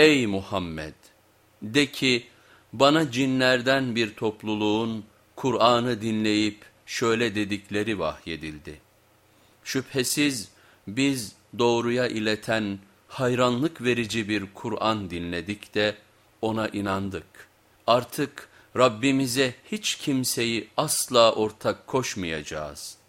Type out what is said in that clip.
Ey Muhammed! De ki bana cinlerden bir topluluğun Kur'an'ı dinleyip şöyle dedikleri vahyedildi. Şüphesiz biz doğruya ileten hayranlık verici bir Kur'an dinledik de ona inandık. Artık Rabbimize hiç kimseyi asla ortak koşmayacağız.''